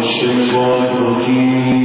الشيطان الرجيم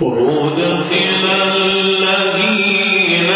وأدخل الذين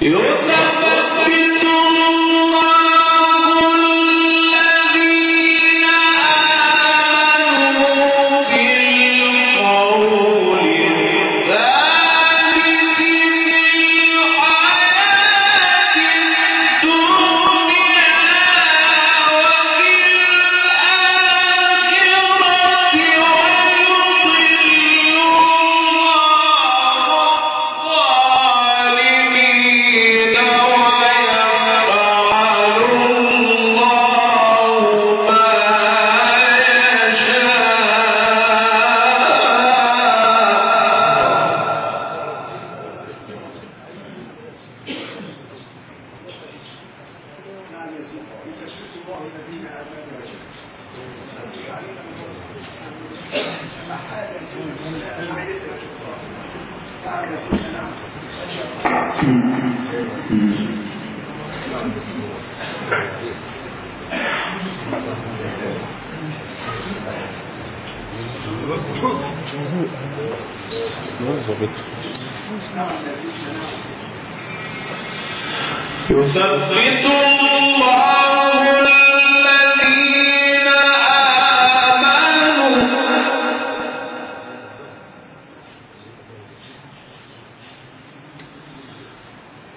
You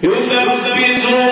يثبت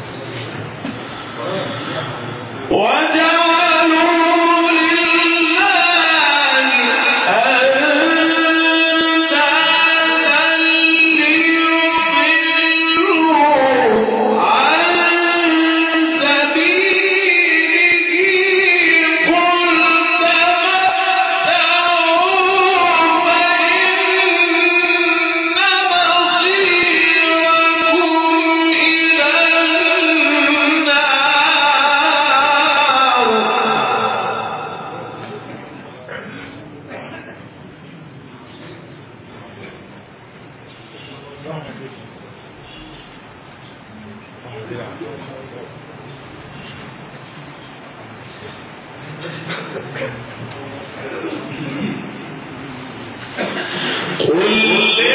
ওই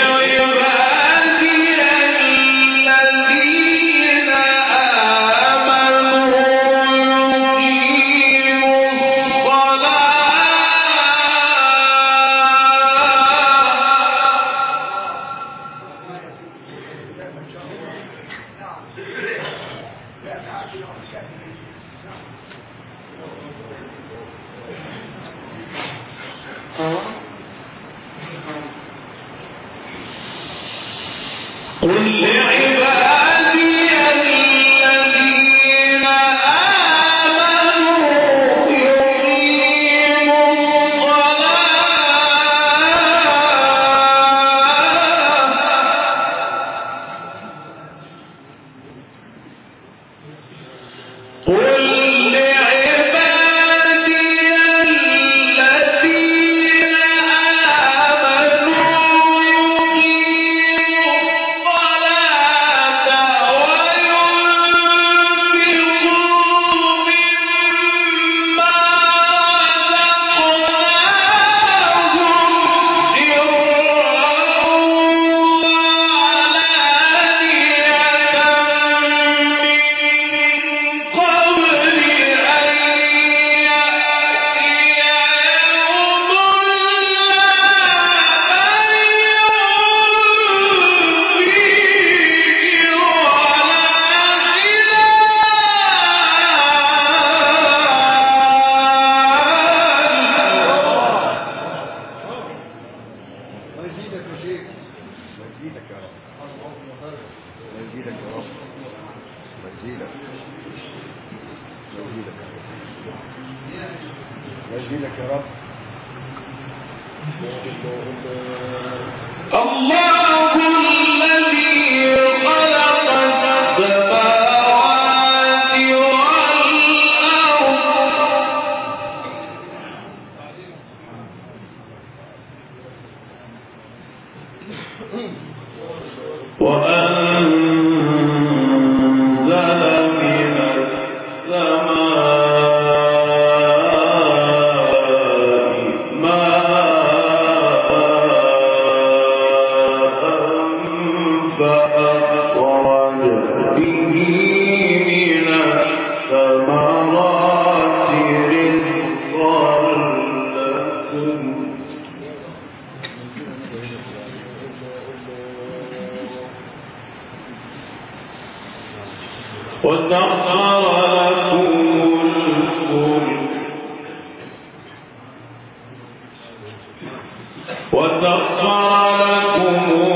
وسخر لكم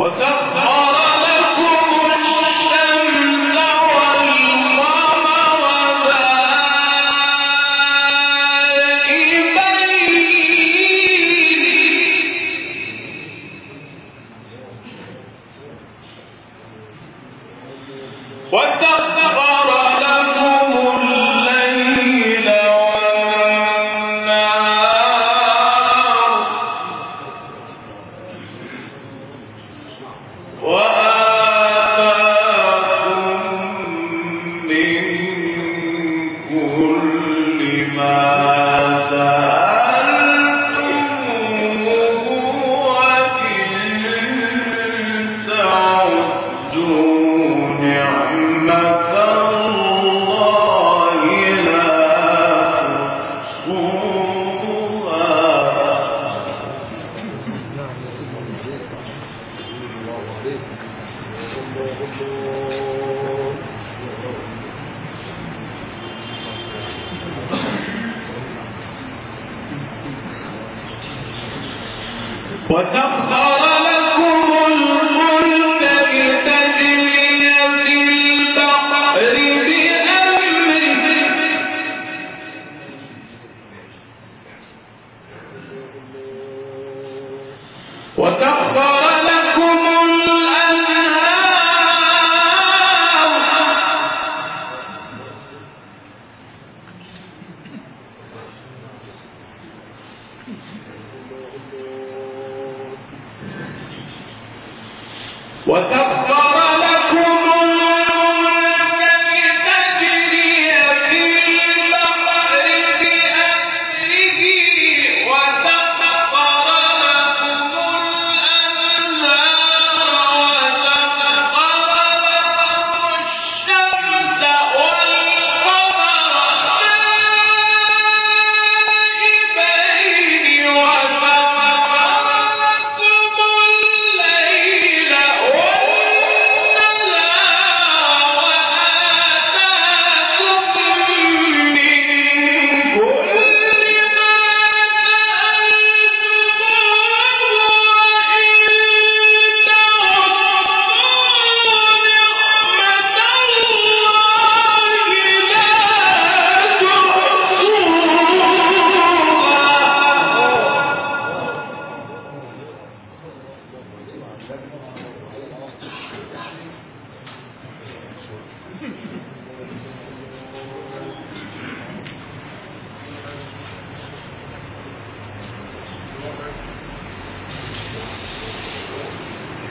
النبي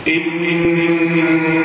إن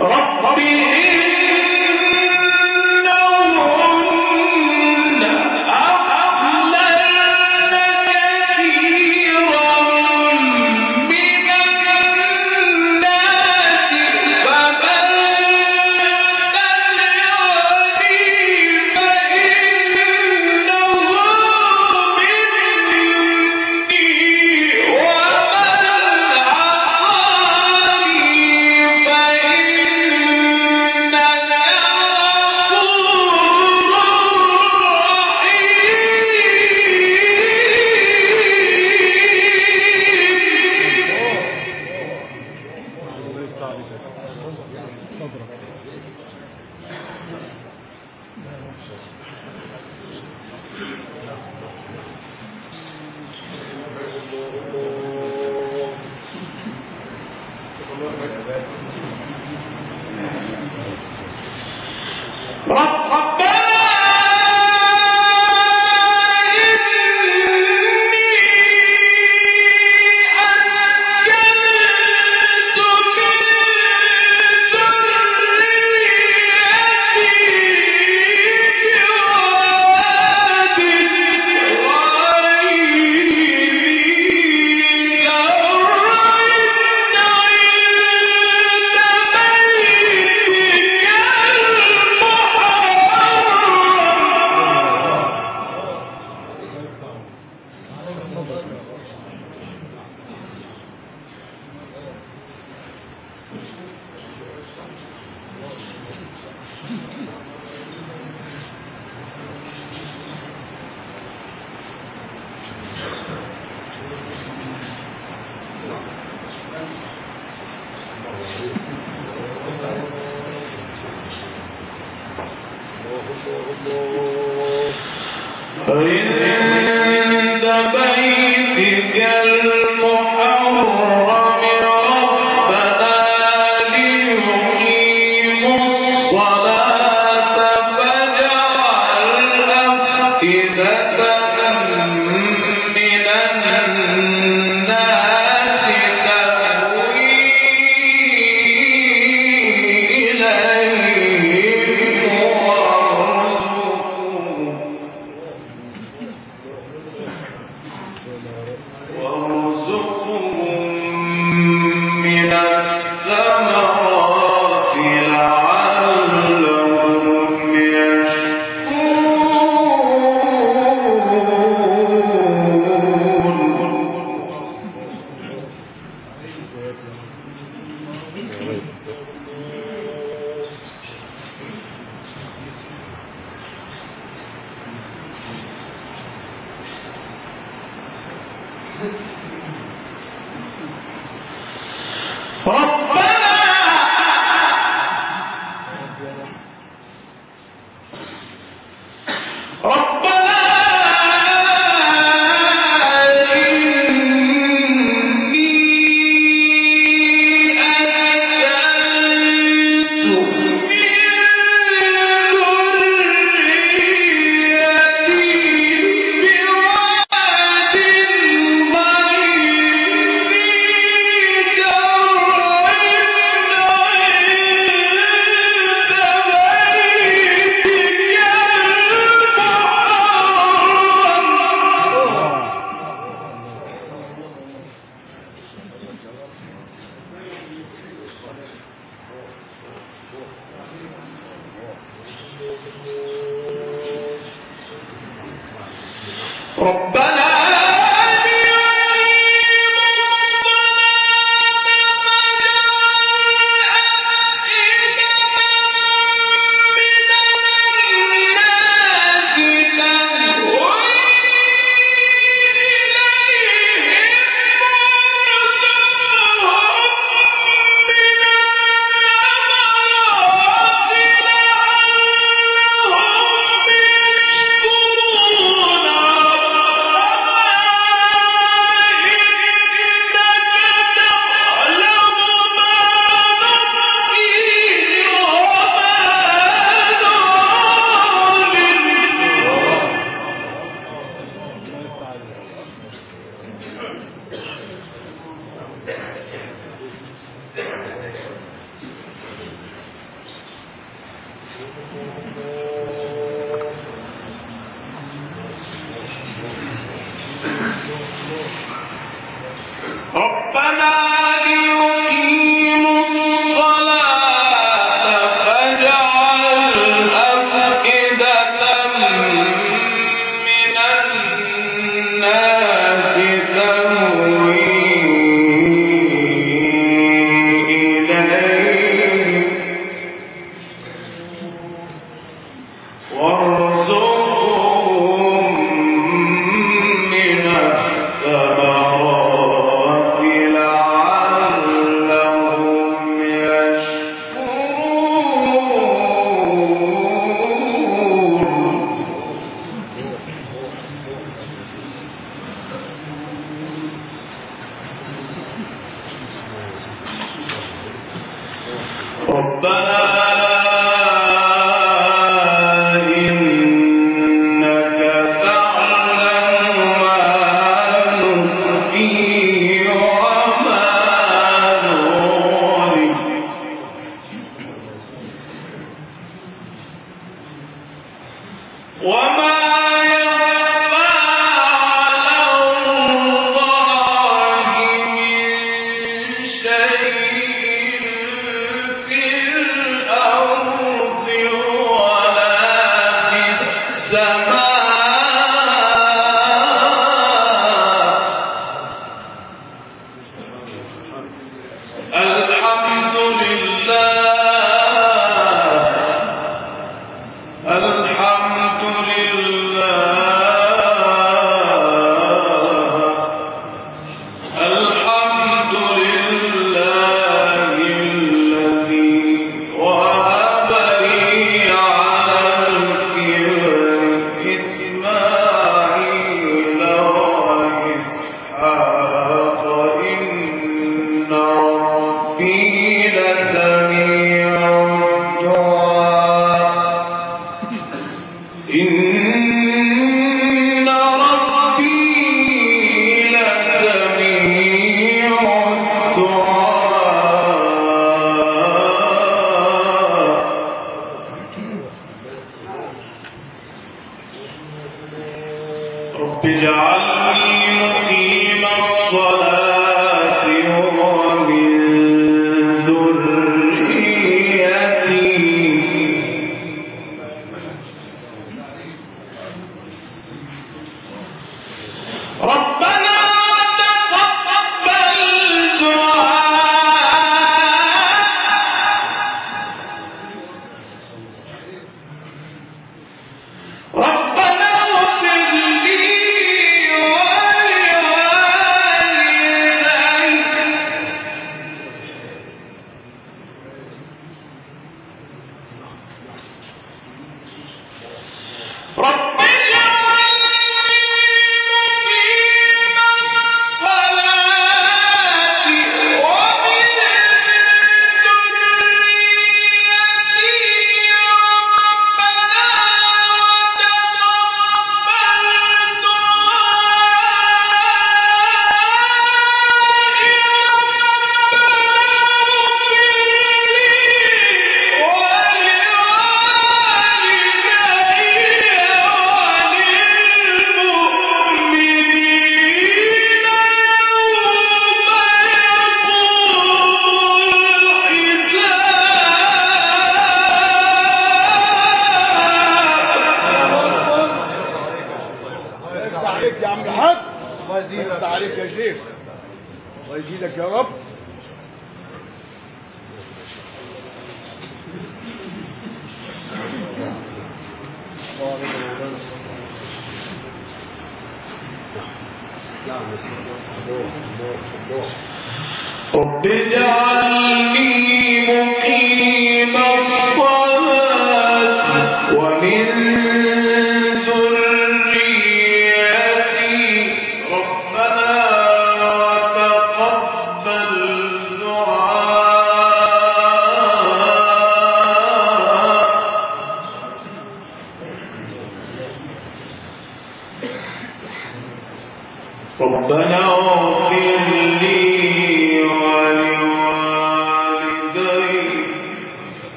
رب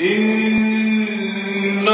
إِنَّ